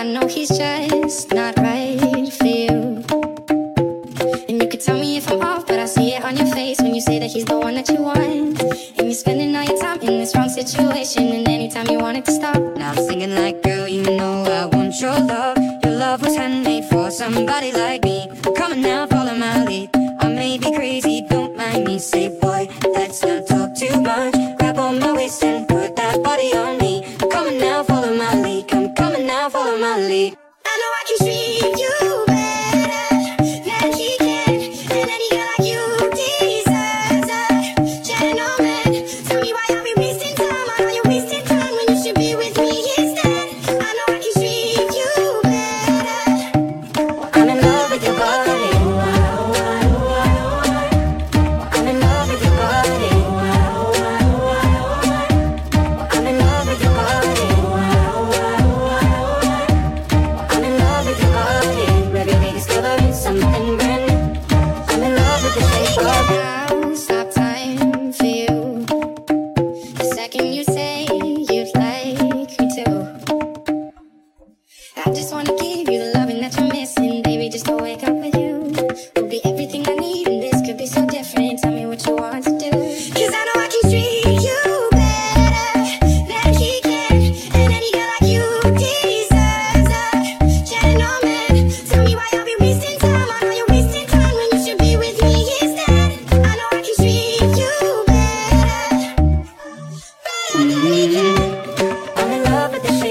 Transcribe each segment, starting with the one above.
I know he's just not right for you. And you could tell me if I'm off, but I see it on your face when you say that he's the one that you want. And you're spending all your time in this wrong situation, and anytime you want it to stop. Now I'm singing like, girl, you know I want your love. Your love was handmade for somebody like me. Come on now. and then.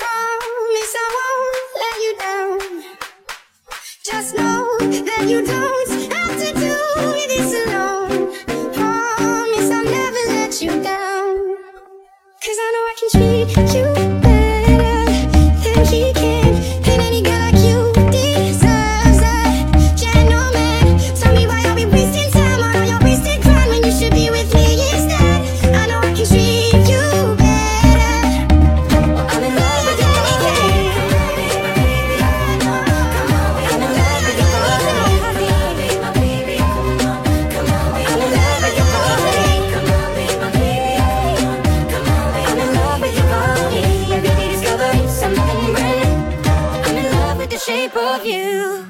Promise I won't let you down. Just know that you don't have to do this alone. Promise I'll never let you. Cause I know I can treat you. you.